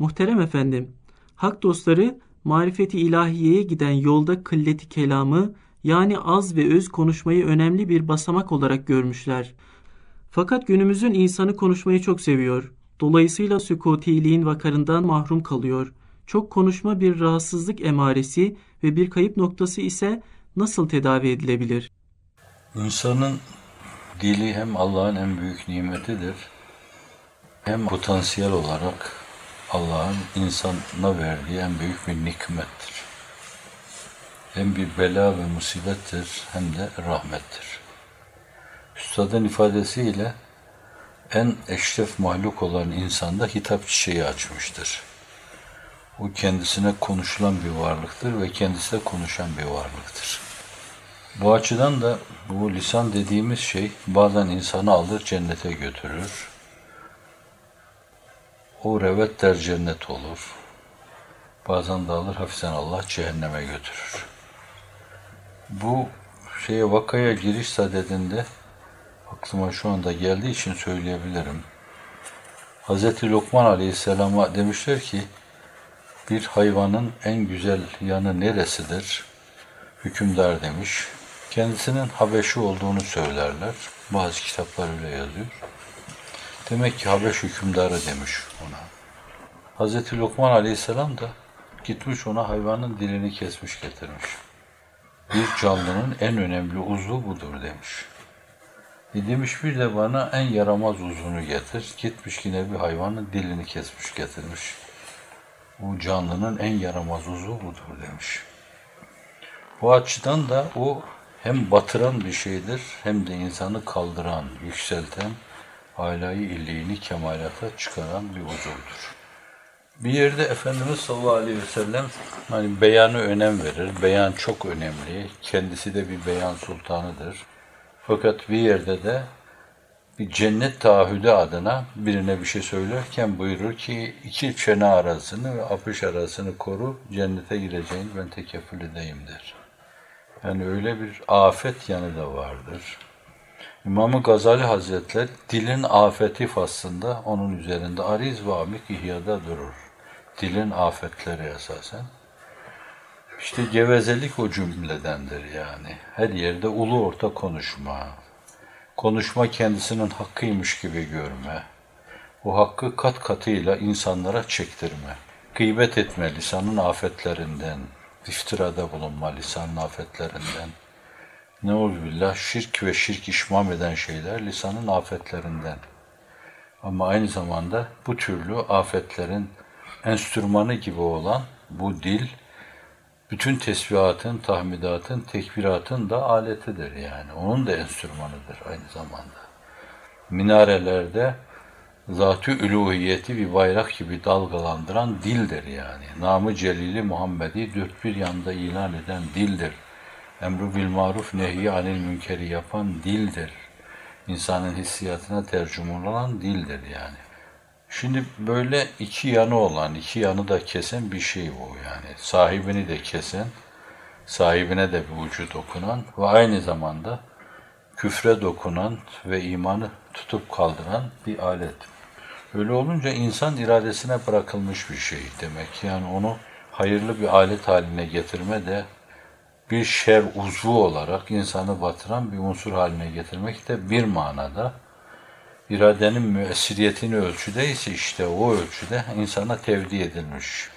Muhterem efendim, hak dostları marifeti ilahiyeye giden yolda kılleti kelamı yani az ve öz konuşmayı önemli bir basamak olarak görmüşler. Fakat günümüzün insanı konuşmayı çok seviyor. Dolayısıyla sükutiliğin vakarından mahrum kalıyor. Çok konuşma bir rahatsızlık emaresi ve bir kayıp noktası ise nasıl tedavi edilebilir? İnsanın dili hem Allah'ın en büyük nimetidir hem potansiyel olarak Allah'ın insana verdiği en büyük bir nikmettir. Hem bir bela ve musibettir hem de rahmettir. Üstadın ifadesiyle en eşref mahluk olan insanda hitap çiçeği açmıştır. O kendisine konuşulan bir varlıktır ve kendisi konuşan bir varlıktır. Bu açıdan da bu lisan dediğimiz şey bazen insanı alır cennete götürür. O revet der cennet olur. Bazen de alır hafiften Allah cehenneme götürür. Bu şeye vakaya giriş sadedinde aklıma şu anda geldiği için söyleyebilirim. Hz. Lokman Aleyhisselam'a demişler ki bir hayvanın en güzel yanı neresidir? Hükümdar demiş. Kendisinin Habeşi olduğunu söylerler. Bazı kitaplar öyle yazıyor. Demek ki Habeş hükümdarı demiş ona. Hz. Lokman Aleyhisselam da gitmiş ona hayvanın dilini kesmiş getirmiş. Bir canlının en önemli uzvu budur demiş. E demiş bir de bana en yaramaz uzunu getir. Gitmiş yine bir hayvanın dilini kesmiş getirmiş. Bu canlının en yaramaz uzvu budur demiş. Bu açıdan da o hem batıran bir şeydir hem de insanı kaldıran, yükselten, alayı illiğini kemalata çıkaran bir uzuvdur. Bir yerde Efendimiz sallallahu aleyhi ve sellem hani beyanı önem verir. Beyan çok önemli. Kendisi de bir beyan sultanıdır. Fakat bir yerde de bir cennet taahhüdü adına birine bir şey söylerken buyurur ki iki çene arasını ve apış arasını koru, cennete gireceğini ben tekeffül edeyim der. Yani öyle bir afet yanı da vardır. İmam-ı Gazali Hazretleri dilin afeti faslında onun üzerinde ariz ve amik ihyada durur. Dilin afetleri esasen. İşte gevezelik o cümledendir yani. Her yerde ulu orta konuşma. Konuşma kendisinin hakkıymış gibi görme. O hakkı kat katıyla insanlara çektirme. Gıybet etme lisanın afetlerinden, iftirada bulunma lisanın afetlerinden. Ne billah şirk ve şirk işmam eden şeyler lisanın afetlerinden. Ama aynı zamanda bu türlü afetlerin enstrümanı gibi olan bu dil, bütün tesbihatın, tahmidatın, tekbiratın da aletidir yani. Onun da enstrümanıdır aynı zamanda. Minarelerde zatü üluhiyeti bir bayrak gibi dalgalandıran dildir yani. Namı Celili Muhammed'i dört bir yanda ilan eden dildir. Emru bil maruf nehi anil münkeri yapan dildir. İnsanın hissiyatına tercüman olan dildir yani. Şimdi böyle iki yanı olan, iki yanı da kesen bir şey bu yani. Sahibini de kesen, sahibine de bir ucu dokunan ve aynı zamanda küfre dokunan ve imanı tutup kaldıran bir alet. Öyle olunca insan iradesine bırakılmış bir şey demek. Yani onu hayırlı bir alet haline getirme de bir şer uzvu olarak insanı batıran bir unsur haline getirmek de bir manada iradenin müessiriyetini ölçüde ise işte o ölçüde insana tevdi edilmiş.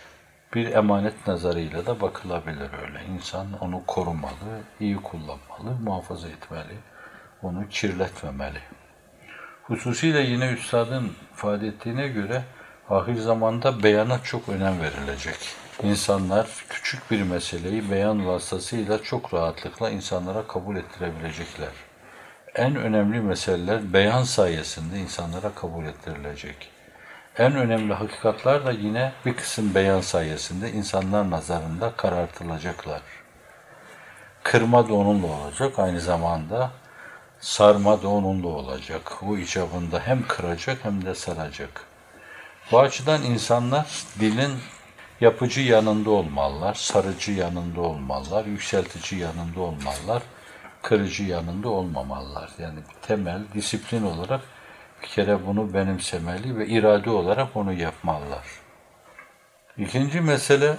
Bir emanet nazarıyla da bakılabilir öyle. İnsan onu korumalı, iyi kullanmalı, muhafaza etmeli, onu kirletmemeli. Hususiyle yine üstadın ifade ettiğine göre ahir zamanda beyana çok önem verilecek. İnsanlar küçük bir meseleyi beyan vasıtasıyla çok rahatlıkla insanlara kabul ettirebilecekler. En önemli meseleler beyan sayesinde insanlara kabul ettirilecek. En önemli hakikatler da yine bir kısım beyan sayesinde insanlar nazarında karartılacaklar. Kırma da onunla olacak aynı zamanda sarma da onunla olacak. O icabında hem kıracak hem de saracak. Bu açıdan insanlar dilin yapıcı yanında olmalılar, sarıcı yanında olmalılar, yükseltici yanında olmalılar, kırıcı yanında olmamalılar. Yani temel disiplin olarak bir kere bunu benimsemeli ve irade olarak onu yapmalılar. İkinci mesele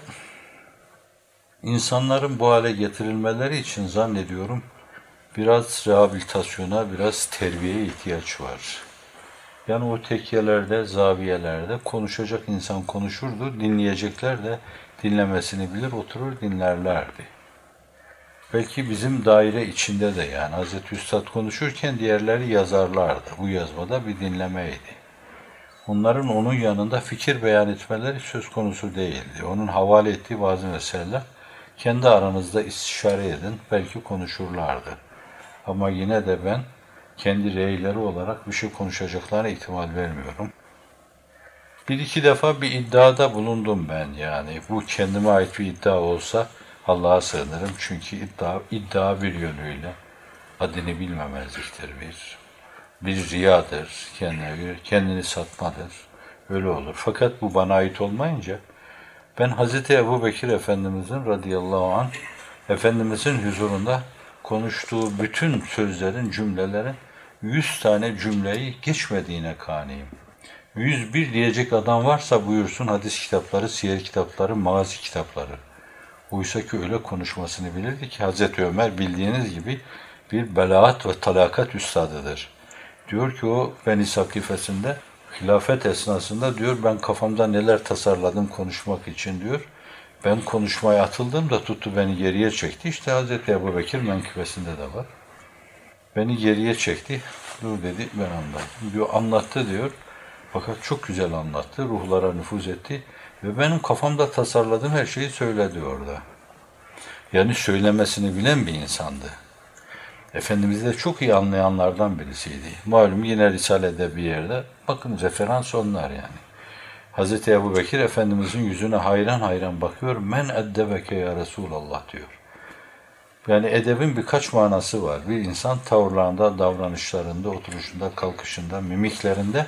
insanların bu hale getirilmeleri için zannediyorum biraz rehabilitasyona, biraz terbiyeye ihtiyaç var. Yani o tekkelerde, zaviyelerde konuşacak insan konuşurdu, dinleyecekler de dinlemesini bilir, oturur dinlerlerdi. Belki bizim daire içinde de yani Hazreti Üstad konuşurken diğerleri yazarlardı. Bu yazmada bir dinlemeydi. Onların onun yanında fikir beyan etmeleri söz konusu değildi. Onun havale ettiği bazı meseleler kendi aranızda istişare edin, belki konuşurlardı. Ama yine de ben kendi reyleri olarak bir şey konuşacaklarına ihtimal vermiyorum. Bir iki defa bir iddiada bulundum ben yani. Bu kendime ait bir iddia olsa Allah'a sığınırım. Çünkü iddia, iddia bir yönüyle adını bilmemezliktir bir. Bir riyadır kendine, kendini satmadır. Öyle olur. Fakat bu bana ait olmayınca ben Hazreti Ebu Bekir Efendimizin radıyallahu anh Efendimizin huzurunda konuştuğu bütün sözlerin, cümlelerin yüz tane cümleyi geçmediğine kaniyim. Yüz bir diyecek adam varsa buyursun hadis kitapları, siyer kitapları, mazi kitapları. Oysa ki öyle konuşmasını bilirdi ki Hazreti Ömer bildiğiniz gibi bir belaat ve talakat üstadıdır. Diyor ki o Beni Sakifesinde hilafet esnasında diyor ben kafamda neler tasarladım konuşmak için diyor. Ben konuşmaya atıldım da tuttu beni geriye çekti. İşte Hazreti Ebu Bekir menkıbesinde de var. Beni geriye çekti. Dur dedi ben anladım. Diyor anlattı diyor. Fakat çok güzel anlattı. Ruhlara nüfuz etti. Ve benim kafamda tasarladığım her şeyi söyledi orada. Yani söylemesini bilen bir insandı. Efendimiz'i de çok iyi anlayanlardan birisiydi. Malum yine Risale'de bir yerde. Bakın referans onlar yani. Hz. Ebu Bekir Efendimizin yüzüne hayran hayran bakıyor. Men eddebeke ya Resulallah diyor. Yani edebin birkaç manası var. Bir insan tavırlarında, davranışlarında, oturuşunda, kalkışında, mimiklerinde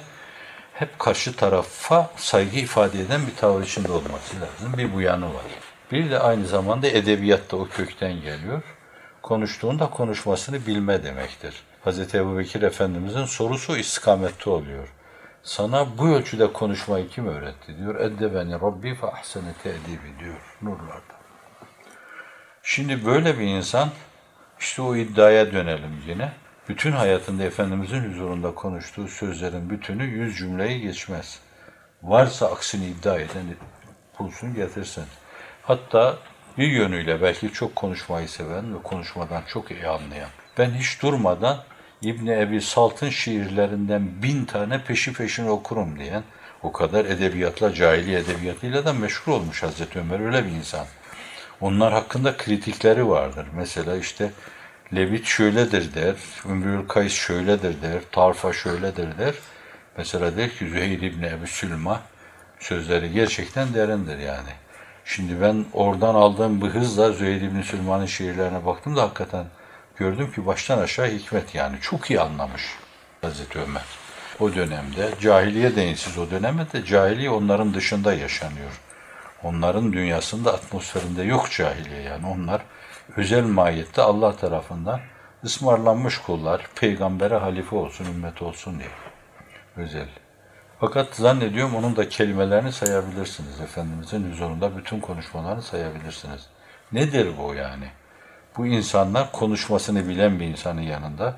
hep karşı tarafa saygı ifade eden bir tavır içinde olması lazım. Bir bu yanı var. Bir de aynı zamanda edebiyatta o kökten geliyor. Konuştuğunda konuşmasını bilme demektir. Hz. Ebu Bekir Efendimizin sorusu istikamette oluyor. Sana bu ölçüde konuşmayı kim öğretti diyor. Edde beni Rabbi fe ahsene te'dibi diyor nurlarda. Şimdi böyle bir insan işte o iddiaya dönelim yine. Bütün hayatında Efendimizin huzurunda konuştuğu sözlerin bütünü yüz cümleyi geçmez. Varsa aksini iddia eden bulsun getirsin. Hatta bir yönüyle belki çok konuşmayı seven ve konuşmadan çok iyi anlayan. Ben hiç durmadan İbni Ebi Salt'ın şiirlerinden bin tane peşi peşine okurum diyen, o kadar edebiyatla, cahili edebiyatıyla da meşhur olmuş Hazreti Ömer öyle bir insan. Onlar hakkında kritikleri vardır. Mesela işte Levit şöyledir der, Ümrül Kays şöyledir der, Tarfa şöyledir der. Mesela der ki Züheyr İbni Ebu Sülma sözleri gerçekten derindir yani. Şimdi ben oradan aldığım bir hızla Züheyr İbni Sülman'ın şiirlerine baktım da hakikaten gördüm ki baştan aşağı hikmet yani. Çok iyi anlamış Hazreti Ömer. O dönemde, cahiliye deyin o dönemde de cahiliye onların dışında yaşanıyor. Onların dünyasında, atmosferinde yok cahiliye yani. Onlar özel mahiyette Allah tarafından ısmarlanmış kullar, peygambere halife olsun, ümmet olsun diye. Özel. Fakat zannediyorum onun da kelimelerini sayabilirsiniz. Efendimizin huzurunda bütün konuşmalarını sayabilirsiniz. Nedir bu yani? Bu insanlar konuşmasını bilen bir insanın yanında,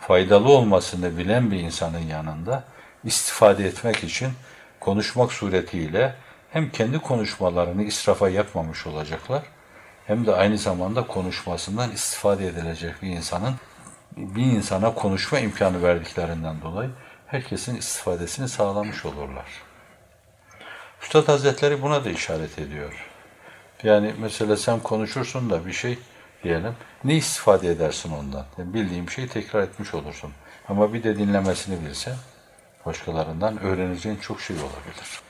faydalı olmasını bilen bir insanın yanında istifade etmek için konuşmak suretiyle hem kendi konuşmalarını israfa yapmamış olacaklar, hem de aynı zamanda konuşmasından istifade edilecek bir insanın bir insana konuşma imkanı verdiklerinden dolayı herkesin istifadesini sağlamış olurlar. Üstad Hazretleri buna da işaret ediyor. Yani mesela sen konuşursun da bir şey diyelim, ne istifade edersin ondan? Yani bildiğim şeyi tekrar etmiş olursun. Ama bir de dinlemesini bilsen, başkalarından öğreneceğin çok şey olabilir.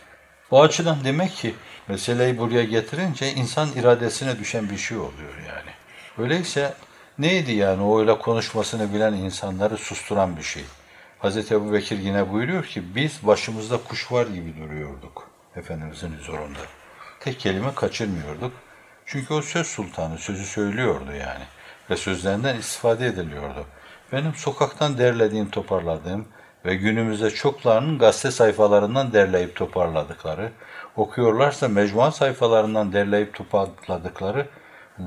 Bu açıdan demek ki meseleyi buraya getirince insan iradesine düşen bir şey oluyor yani. Öyleyse neydi yani o öyle konuşmasını bilen insanları susturan bir şey? Hz. Ebu Bekir yine buyuruyor ki biz başımızda kuş var gibi duruyorduk Efendimizin huzurunda. Tek kelime kaçırmıyorduk. Çünkü o söz sultanı sözü söylüyordu yani. Ve sözlerinden istifade ediliyordu. Benim sokaktan derlediğim, toparladığım ve günümüzde çoklarının gazete sayfalarından derleyip toparladıkları, okuyorlarsa mecmua sayfalarından derleyip toparladıkları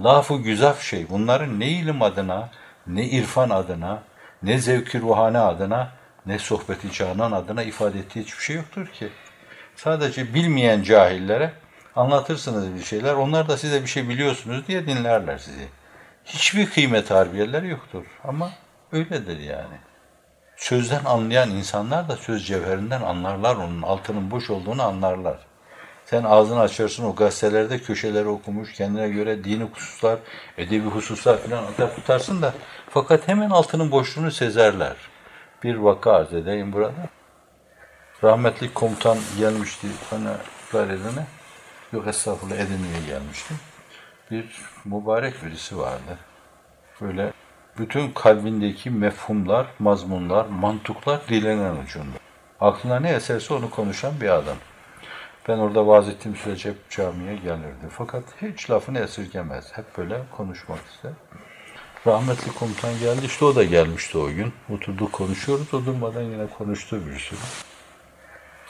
lafı güzaf şey. Bunların ne ilim adına, ne irfan adına, ne zevki ruhane adına, ne sohbeti canan adına ifade ettiği hiçbir şey yoktur ki. Sadece bilmeyen cahillere anlatırsınız bir şeyler. Onlar da size bir şey biliyorsunuz diye dinlerler sizi. Hiçbir kıymet harbiyeleri yoktur. Ama öyledir yani. Sözden anlayan insanlar da söz cevherinden anlarlar onun altının boş olduğunu anlarlar. Sen ağzını açarsın o gazetelerde köşeleri okumuş, kendine göre dini hususlar, edebi hususlar falan atar tutarsın da fakat hemen altının boşluğunu sezerler. Bir vaka arz edeyim burada. Rahmetli komutan gelmişti bana Gayrı'na. Yok estağfurullah Edirne'ye gelmişti. Bir mübarek birisi vardı. Böyle bütün kalbindeki mefhumlar, mazmunlar, mantuklar dilenen ucunda. Aklına ne eserse onu konuşan bir adam. Ben orada vaaz ettiğim sürece hep camiye gelirdi. Fakat hiç lafını esirgemez. Hep böyle konuşmak ister. Rahmetli komutan geldi. işte o da gelmişti o gün. Oturduk konuşuyoruz. O durmadan yine konuştu bir sürü.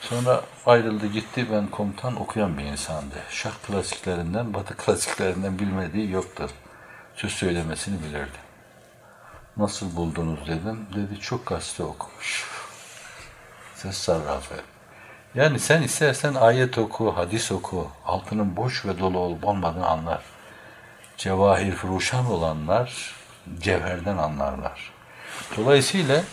Sonra ayrıldı gitti. Ben komutan okuyan bir insandı. Şark klasiklerinden, batı klasiklerinden bilmediği yoktur. Söz söylemesini bilirdi. Nasıl buldunuz dedim. Dedi çok gazete okumuş. Ses sarrafı. Yani sen istersen ayet oku, hadis oku. Altının boş ve dolu olup olmadığını anlar. Cevahir furuşan olanlar cevherden anlarlar. Dolayısıyla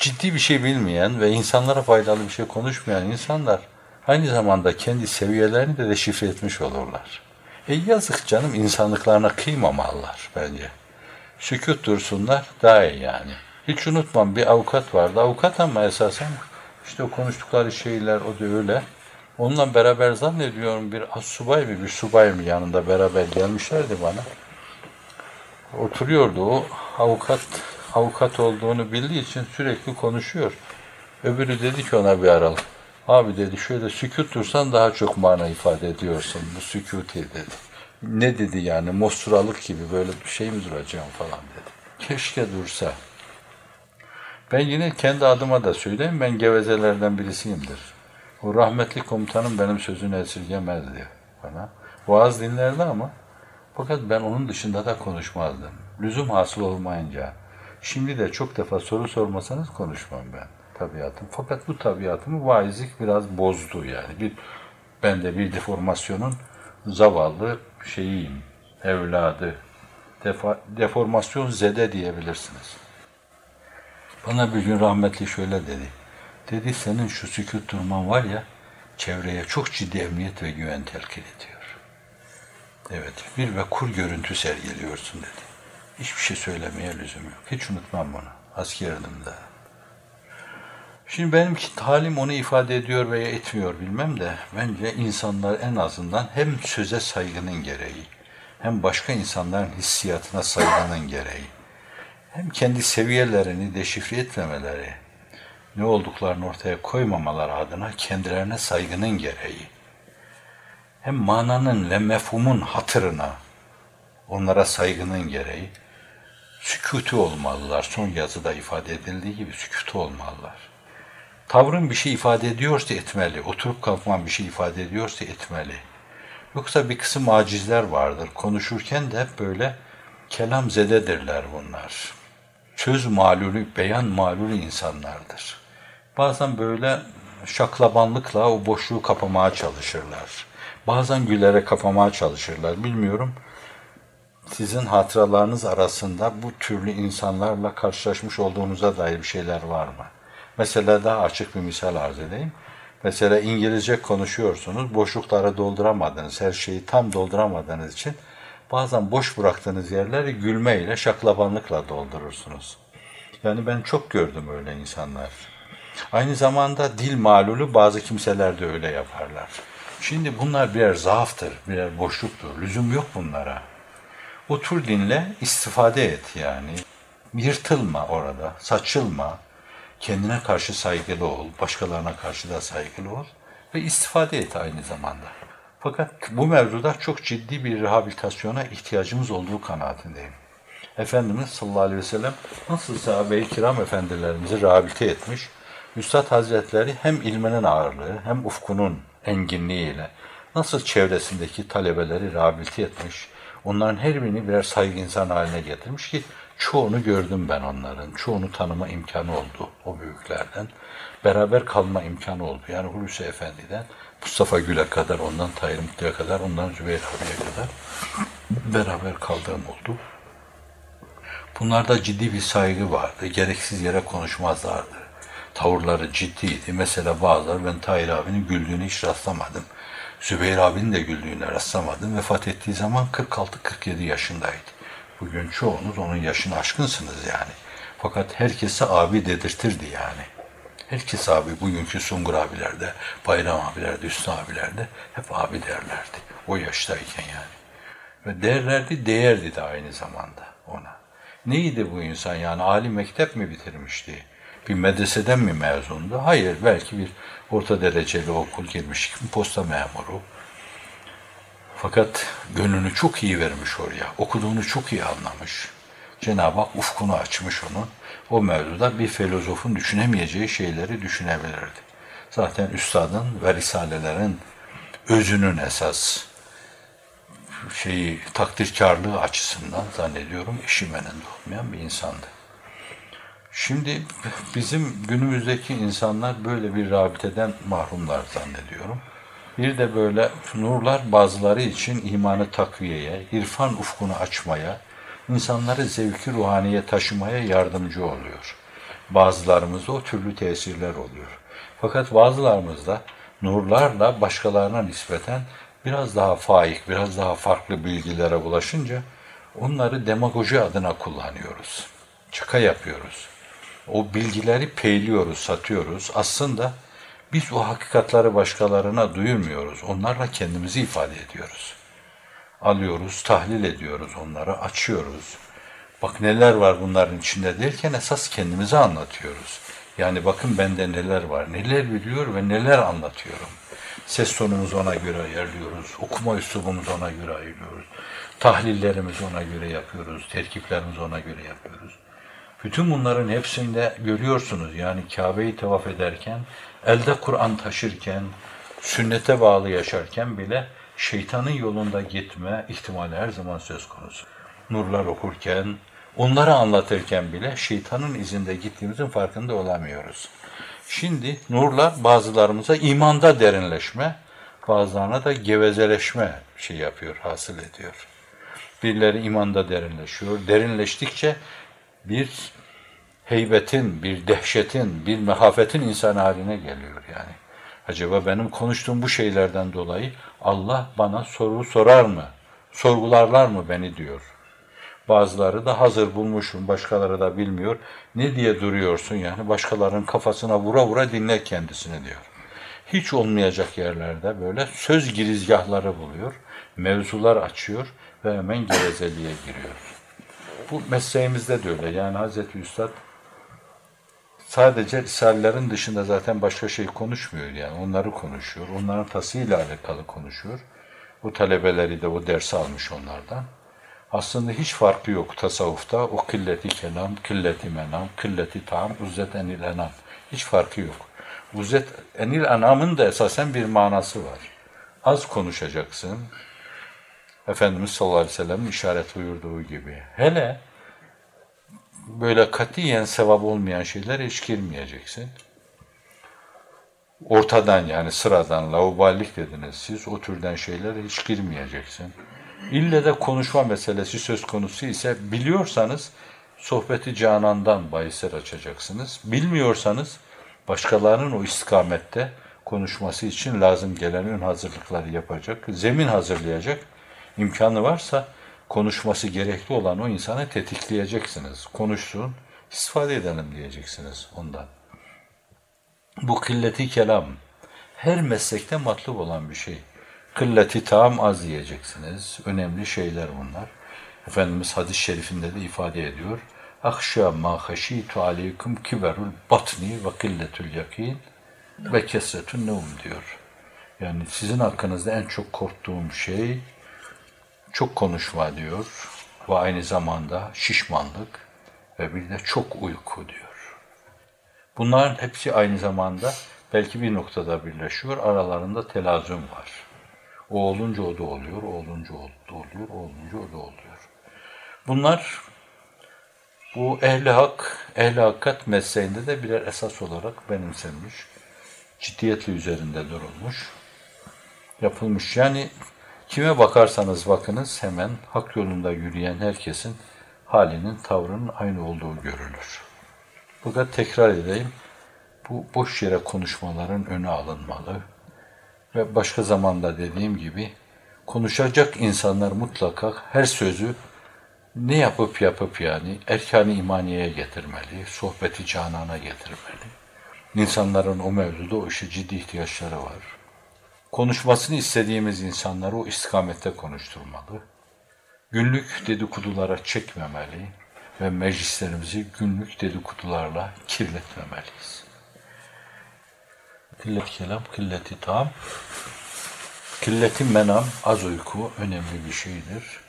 ciddi bir şey bilmeyen ve insanlara faydalı bir şey konuşmayan insanlar aynı zamanda kendi seviyelerini de deşifre etmiş olurlar. E yazık canım insanlıklarına kıymamalılar bence. Sükut dursunlar daha iyi yani. Hiç unutmam bir avukat vardı. Avukat ama esasen işte o konuştukları şeyler o da öyle. Onunla beraber zannediyorum bir subay mı bir subay mı yanında beraber gelmişlerdi bana. Oturuyordu o avukat avukat olduğunu bildiği için sürekli konuşuyor. Öbürü dedi ki ona bir aralık. Abi dedi şöyle sükut dursan daha çok mana ifade ediyorsun. Bu sükuti dedi. Ne dedi yani mosturalık gibi böyle bir şey mi duracağım falan dedi. Keşke dursa. Ben yine kendi adıma da söyleyeyim. Ben gevezelerden birisiyimdir. O rahmetli komutanım benim sözünü esirgemezdi bana. Vaaz dinlerdi ama fakat ben onun dışında da konuşmazdım. Lüzum hasıl olmayınca. Şimdi de çok defa soru sormasanız konuşmam ben tabiatım. Fakat bu tabiatımı vaizlik biraz bozdu yani. Bir, ben de bir deformasyonun zavallı şeyiyim, evladı. Defa, deformasyon zede diyebilirsiniz. Bana bir gün rahmetli şöyle dedi. Dedi senin şu sükut durman var ya çevreye çok ciddi emniyet ve güven telkin ediyor. Evet bir ve kur görüntü sergiliyorsun dedi. Hiçbir şey söylemeye lüzum yok. Hiç unutmam bunu. Askerdim de. Şimdi benimki talim onu ifade ediyor veya etmiyor bilmem de bence insanlar en azından hem söze saygının gereği hem başka insanların hissiyatına saygının gereği hem kendi seviyelerini deşifre etmemeleri, ne olduklarını ortaya koymamaları adına kendilerine saygının gereği, hem mananın ve mefhumun hatırına, onlara saygının gereği, sükutu olmalılar. Son yazıda ifade edildiği gibi sükutu olmalılar. Tavrın bir şey ifade ediyorsa etmeli, oturup kalkman bir şey ifade ediyorsa etmeli. Yoksa bir kısım acizler vardır. Konuşurken de hep böyle kelam zededirler bunlar söz malulü, beyan malulü insanlardır. Bazen böyle şaklabanlıkla o boşluğu kapamaya çalışırlar. Bazen gülerek kapamaya çalışırlar. Bilmiyorum sizin hatıralarınız arasında bu türlü insanlarla karşılaşmış olduğunuza dair bir şeyler var mı? Mesela daha açık bir misal arz edeyim. Mesela İngilizce konuşuyorsunuz, boşlukları dolduramadınız, her şeyi tam dolduramadığınız için bazen boş bıraktığınız yerleri gülmeyle, şaklabanlıkla doldurursunuz. Yani ben çok gördüm öyle insanlar. Aynı zamanda dil malulü bazı kimseler de öyle yaparlar. Şimdi bunlar birer zaaftır, birer boşluktur. Lüzum yok bunlara. Otur dinle, istifade et yani. Yırtılma orada, saçılma. Kendine karşı saygılı ol, başkalarına karşı da saygılı ol ve istifade et aynı zamanda. Fakat bu mevzuda çok ciddi bir rehabilitasyona ihtiyacımız olduğu kanaatindeyim. Efendimiz sallallahu aleyhi ve sellem nasıl sahabe-i kiram efendilerimizi rehabilite etmiş, Üstad Hazretleri hem ilminin ağırlığı hem ufkunun enginliğiyle nasıl çevresindeki talebeleri rehabilite etmiş, onların her birini birer saygı insan haline getirmiş ki çoğunu gördüm ben onların. Çoğunu tanıma imkanı oldu o büyüklerden. Beraber kalma imkanı oldu. Yani Hulusi Efendi'den Mustafa Gül'e kadar, ondan Tahir Mutlu'ya kadar, ondan Zübeyir abiye kadar beraber kaldığım oldu. Bunlarda ciddi bir saygı vardı. Gereksiz yere konuşmazlardı. Tavırları ciddiydi. Mesela bazıları ben Tahir abinin güldüğünü hiç rastlamadım. Zübeyir abinin de güldüğüne rastlamadım. Vefat ettiği zaman 46-47 yaşındaydı. Bugün çoğunuz onun yaşını aşkınsınız yani. Fakat herkese abi dedirtirdi yani. Herkes abi, bugünkü Sungur abilerde, Bayram abilerde, Hüsnü abilerde hep abi derlerdi. O yaştayken yani. Ve derlerdi, değerdi de aynı zamanda ona. Neydi bu insan yani? Ali mektep mi bitirmişti? Bir medreseden mi mezundu? Hayır, belki bir orta dereceli okul girmiş, posta memuru. Fakat gönlünü çok iyi vermiş oraya. Okuduğunu çok iyi anlamış. Cenab-ı Hak ufkunu açmış onun. O mevzuda bir filozofun düşünemeyeceği şeyleri düşünebilirdi. Zaten üstadın ve risalelerin özünün esas şeyi takdirkarlığı açısından zannediyorum eşimenin olmayan bir insandı. Şimdi bizim günümüzdeki insanlar böyle bir rabiteden mahrumlar zannediyorum. Bir de böyle nurlar bazıları için imanı takviyeye, irfan ufkunu açmaya, insanları zevki ruhaniye taşımaya yardımcı oluyor. Bazılarımızda o türlü tesirler oluyor. Fakat bazılarımızda nurlarla başkalarına nispeten biraz daha faik, biraz daha farklı bilgilere ulaşınca onları demagoji adına kullanıyoruz. Çaka yapıyoruz. O bilgileri peyliyoruz, satıyoruz. Aslında biz o hakikatları başkalarına duyurmuyoruz. Onlarla kendimizi ifade ediyoruz. Alıyoruz, tahlil ediyoruz onları, açıyoruz. Bak neler var bunların içinde derken esas kendimizi anlatıyoruz. Yani bakın bende neler var, neler biliyor ve neler anlatıyorum. Ses tonumuzu ona göre ayarlıyoruz, okuma üslubumuzu ona göre ayırıyoruz. Tahlillerimizi ona göre yapıyoruz, terkiplerimizi ona göre yapıyoruz. Bütün bunların hepsinde görüyorsunuz yani Kabe'yi tevaf ederken, elde Kur'an taşırken, sünnete bağlı yaşarken bile şeytanın yolunda gitme ihtimali her zaman söz konusu. Nurlar okurken, onları anlatırken bile şeytanın izinde gittiğimizin farkında olamıyoruz. Şimdi nurlar bazılarımıza imanda derinleşme, bazılarına da gevezeleşme şey yapıyor, hasıl ediyor. Birileri imanda derinleşiyor. Derinleştikçe bir heybetin, bir dehşetin, bir mehafetin insan haline geliyor yani. Acaba benim konuştuğum bu şeylerden dolayı Allah bana soru sorar mı? Sorgularlar mı beni diyor. Bazıları da hazır bulmuşum, başkaları da bilmiyor. Ne diye duruyorsun yani? Başkalarının kafasına vura vura dinle kendisini diyor. Hiç olmayacak yerlerde böyle söz girizgahları buluyor, mevzular açıyor ve hemen gevezeliğe giriyor. Bu mesleğimizde de öyle. Yani Hazreti Üstad sadece risalelerin dışında zaten başka şey konuşmuyor yani. Onları konuşuyor. Onların tasıyla alakalı konuşuyor. Bu talebeleri de o dersi almış onlardan. Aslında hiç farkı yok tasavvufta. O killeti kelam, killeti menam, killeti tam, uzzet enil enam. Hiç farkı yok. Uzzet enil enamın da esasen bir manası var. Az konuşacaksın. Efendimiz sallallahu aleyhi ve sellem işaret buyurduğu gibi. Hele böyle katiyen sevap olmayan şeyler hiç girmeyeceksin. Ortadan yani sıradan, lauballik dediniz siz, o türden şeylere hiç girmeyeceksin. İlle de konuşma meselesi söz konusu ise biliyorsanız sohbeti canandan bahisler açacaksınız. Bilmiyorsanız başkalarının o istikamette konuşması için lazım gelen ön hazırlıkları yapacak, zemin hazırlayacak imkanı varsa konuşması gerekli olan o insanı tetikleyeceksiniz. Konuşsun, istifade edelim diyeceksiniz ondan. Bu kılleti kelam her meslekte matlub olan bir şey. Kılleti tam az diyeceksiniz. Önemli şeyler bunlar. Efendimiz hadis-i şerifinde de ifade ediyor. Akşa ma haşitu aleykum kiberul batni ve kılletül yakin ve kesretün nevm diyor. Yani sizin hakkınızda en çok korktuğum şey çok konuşma diyor ve aynı zamanda şişmanlık ve bir de çok uyku diyor. Bunların hepsi aynı zamanda belki bir noktada birleşiyor. Aralarında telazüm var. O olunca o da oluyor, o olunca o da oluyor, o olunca o da oluyor. Bunlar bu ehli hak, ehli hakikat mesleğinde de birer esas olarak benimsenmiş, ciddiyetle üzerinde durulmuş, yapılmış. Yani kime bakarsanız bakınız hemen hak yolunda yürüyen herkesin halinin, tavrının aynı olduğu görülür. Fakat tekrar edeyim, bu boş yere konuşmaların önü alınmalı ve başka zamanda dediğim gibi konuşacak insanlar mutlaka her sözü ne yapıp yapıp yani erkan-ı imaniyeye getirmeli, sohbeti canana getirmeli. İnsanların o mevzuda o işe ciddi ihtiyaçları var. Konuşmasını istediğimiz insanları o istikamette konuşturmalı. Günlük dedikodulara çekmemeli ve meclislerimizi günlük dedikodularla kirletmemeliyiz. Killet kelam, killeti tam. Killeti menam, az uyku önemli bir şeydir.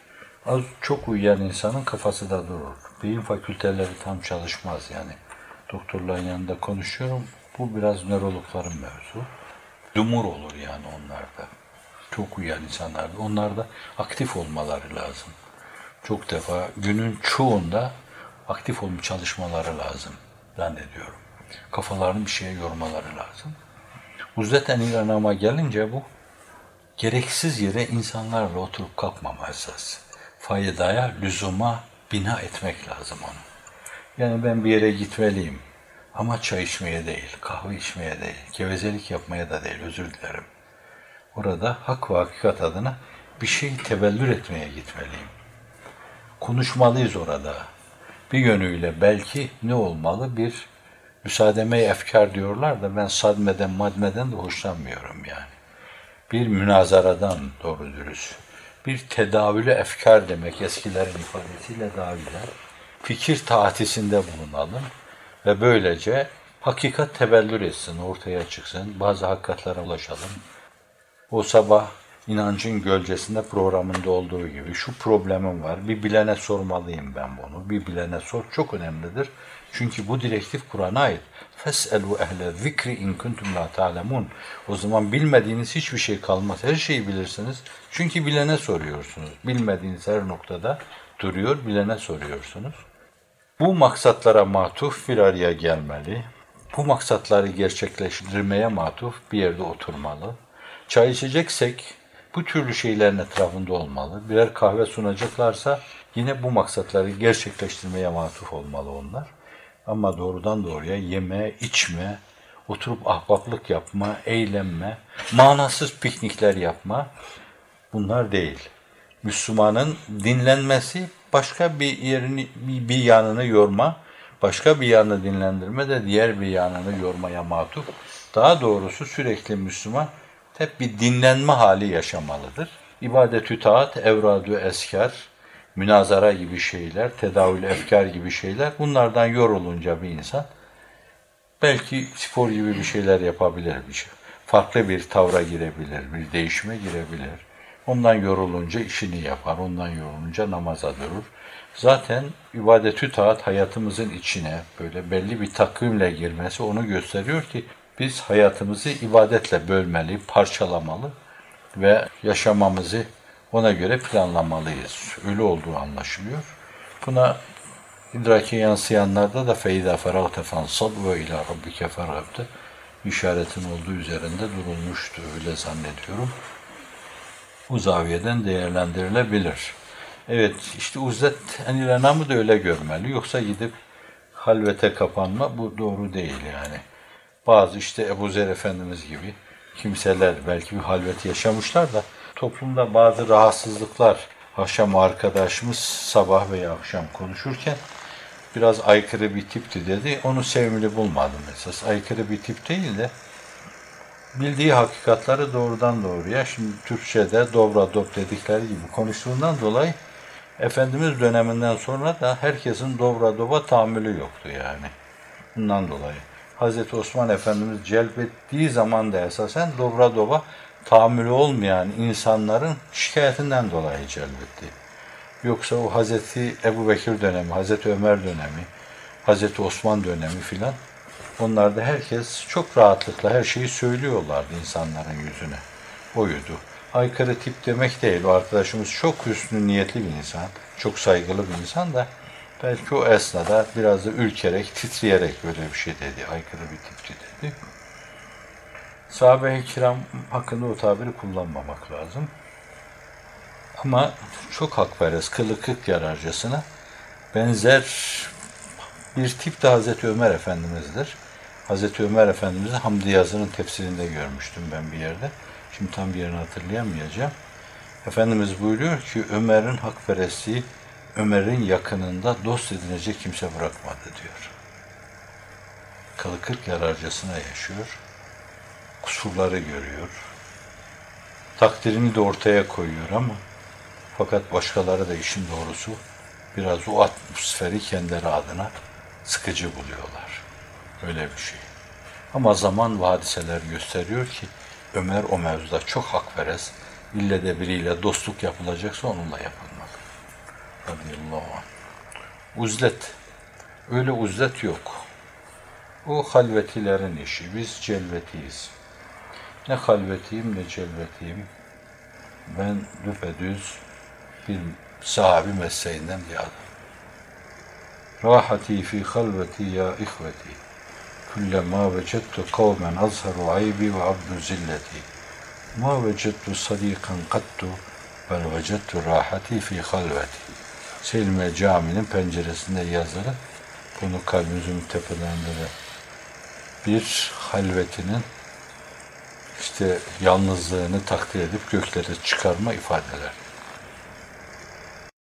Az çok uyuyan insanın kafası da durur. Beyin fakülteleri tam çalışmaz yani. Doktorların yanında konuşuyorum. Bu biraz nörologların mevzu. Dumur olur yani onlarda. Çok uyuyan insanlarda. Onlarda aktif olmaları lazım. Çok defa günün çoğunda aktif olma çalışmaları lazım zannediyorum. Kafalarını bir şeye yormaları lazım. Uzleten İranama gelince bu gereksiz yere insanlarla oturup kalkmama esas faydaya, lüzuma bina etmek lazım onu. Yani ben bir yere gitmeliyim ama çay içmeye değil, kahve içmeye değil, gevezelik yapmaya da değil, özür dilerim. Orada hak ve hakikat adına bir şey tebellür etmeye gitmeliyim. Konuşmalıyız orada. Bir yönüyle belki ne olmalı? Bir müsaademe efkar diyorlar da ben sadmeden madmeden de hoşlanmıyorum yani. Bir münazaradan doğru dürüst bir tedavülü efkar demek eskilerin ifadesiyle daha güzel. Fikir taatisinde bulunalım ve böylece hakikat tebellür etsin, ortaya çıksın, bazı hakikatlere ulaşalım. O sabah inancın gölgesinde programında olduğu gibi şu problemim var, bir bilene sormalıyım ben bunu, bir bilene sor çok önemlidir. Çünkü bu direktif Kur'an'a ait. Fes'elu ehle zikri in kuntum la ta'lemun. O zaman bilmediğiniz hiçbir şey kalmaz. Her şeyi bilirsiniz. Çünkü bilene soruyorsunuz. Bilmediğiniz her noktada duruyor, bilene soruyorsunuz. Bu maksatlara matuf bir araya gelmeli. Bu maksatları gerçekleştirmeye matuf bir yerde oturmalı. Çay içeceksek bu türlü şeylerin etrafında olmalı. Birer kahve sunacaklarsa yine bu maksatları gerçekleştirmeye matuf olmalı onlar. Ama doğrudan doğruya yeme, içme, oturup ahbaplık yapma, eğlenme, manasız piknikler yapma bunlar değil. Müslümanın dinlenmesi başka bir yerini, bir yanını yorma, başka bir yanını dinlendirme de diğer bir yanını yormaya matuf. Daha doğrusu sürekli Müslüman hep bir dinlenme hali yaşamalıdır. İbadet-ü taat, evradu eskar, münazara gibi şeyler, tedavül efkar gibi şeyler bunlardan yorulunca bir insan belki spor gibi bir şeyler yapabilir bir şey. Farklı bir tavra girebilir, bir değişime girebilir. Ondan yorulunca işini yapar, ondan yorulunca namaza durur. Zaten ibadetü taat hayatımızın içine böyle belli bir takvimle girmesi onu gösteriyor ki biz hayatımızı ibadetle bölmeli, parçalamalı ve yaşamamızı ona göre planlamalıyız. Öyle olduğu anlaşılıyor. Buna idrake yansıyanlarda da feyda feragte fansab ve ila rabbike feragte işaretin olduğu üzerinde durulmuştu. Öyle zannediyorum. Bu zaviyeden değerlendirilebilir. Evet, işte uzlet enil namı da öyle görmeli. Yoksa gidip halvete kapanma bu doğru değil yani. Bazı işte Ebu Zer Efendimiz gibi kimseler belki bir halvet yaşamışlar da toplumda bazı rahatsızlıklar akşam arkadaşımız sabah veya akşam konuşurken biraz aykırı bir tipti dedi. Onu sevimli bulmadım esas. Aykırı bir tip değil de bildiği hakikatları doğrudan doğruya şimdi Türkçe'de dobra dop dedikleri gibi konuştuğundan dolayı Efendimiz döneminden sonra da herkesin dobra doba tahammülü yoktu yani. Bundan dolayı. Hazreti Osman Efendimiz celbettiği zaman da esasen dobra doba tahammülü olmayan insanların şikayetinden dolayı celbetti. Yoksa o Hazreti Ebu Bekir dönemi, Hazreti Ömer dönemi, Hazreti Osman dönemi filan Onlarda herkes çok rahatlıkla her şeyi söylüyorlardı insanların yüzüne. Oydu. Aykırı tip demek değil. O arkadaşımız çok hüsnü niyetli bir insan. Çok saygılı bir insan da belki o esnada biraz da ürkerek, titreyerek böyle bir şey dedi. Aykırı bir tipçi dedi. Sahabe-i kiram hakkında o tabiri kullanmamak lazım. Ama çok hakperest, kılı kırk yararcasına benzer bir tip de Hazreti Ömer Efendimiz'dir. Hazreti Ömer Efendimiz'i Hamdi Yazı'nın tefsirinde görmüştüm ben bir yerde. Şimdi tam bir yerini hatırlayamayacağım. Efendimiz buyuruyor ki Ömer'in hakperestliği Ömer'in yakınında dost edinecek kimse bırakmadı diyor. Kılı kırk yararcasına yaşıyor. Kusurları görüyor. Takdirini de ortaya koyuyor ama fakat başkaları da işin doğrusu biraz o atmosferi kendileri adına sıkıcı buluyorlar. Öyle bir şey. Ama zaman ve hadiseler gösteriyor ki Ömer o mevzuda çok hakperest. İlle de biriyle dostluk yapılacaksa onunla yapılmalı. Radıyallahu anh. Uzlet. Öyle uzlet yok. O halvetilerin işi. Biz celvetiyiz. Ne halvetiyim ne celvetiyim. Ben düpedüz bir sahabi mesleğinden bir adam. Rahati fi halveti ya ihveti. Kullema vecettu kavmen azharu aybi ve abdu zilleti. Ma vecettu sadikan kattu bel vecettu rahati fi halveti. Selime caminin penceresinde yazılı. Bunu kalbimizin tepelerinde de bir halvetinin işte yalnızlığını takdir edip göklere çıkarma ifadeler.